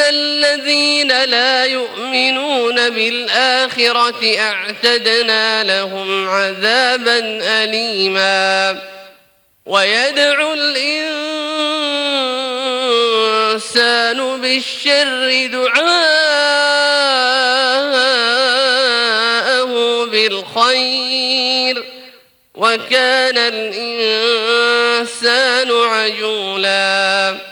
الذين لا يؤمنون بالآخرة أعتدنا لهم عذابا أليما ويدعو الإنسان بالشر دعاءه بالخير وكان الإنسان عجولا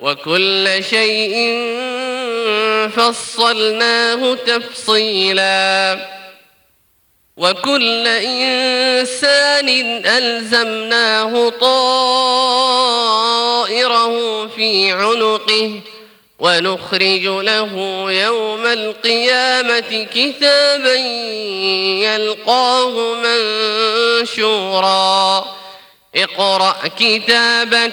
وكل شيء فصلناه تفصيلا. وكل إنسان ألزمناه طائره في عنقه. ونخرج له يوم القيامة كتابا يلقاه منشورا. اقرأ كتابك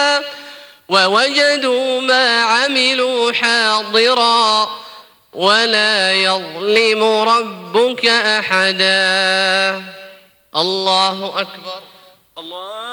ووجدوا ما عملوا حاضرا ولا يظلم ربك أحدا. الله أكبر. الله